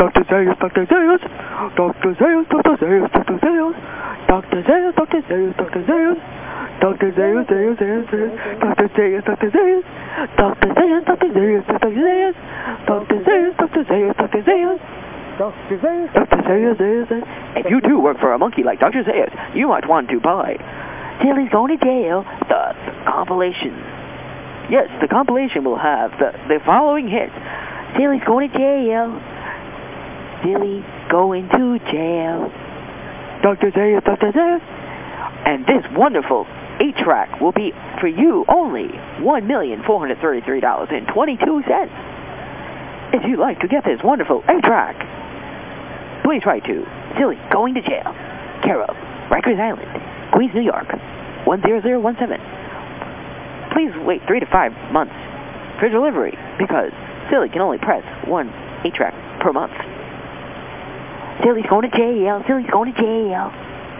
Dr. Zayas, Dr. Zayas, Dr. Zayas, Dr. Zayas, Dr. Zayas, Dr. Zayas, Dr. Zayas, Dr. Zayas, Dr. Zayas, Zayas, Zayas, Zayas, Dr. Zayas, Dr. Zayas, Dr. Zayas, Dr. Zayas, Dr. Zayas, Dr. Zayas, Dr. Zayas, Dr. Zayas, Dr. Zayas, Dr. Zayas, Zayas. If you too work for a monkey like Dr. Zayas, you might want to buy Silly's Going to Jail, the compilation. Yes, the compilation will have the, the following hits. Silly's going to jail. Silly going to jail. Dr. Zayas, Dr. Zayas. And this wonderful 8-track will be for you only $1,433.22. If you'd like to get this wonderful 8-track, please write to Silly Going to Jail, care of Rikers Island, Queens, New York, 10017. Please wait three to five months for delivery because Silly can only press one 8-track per month. Silly's going to jail, Silly's going to jail.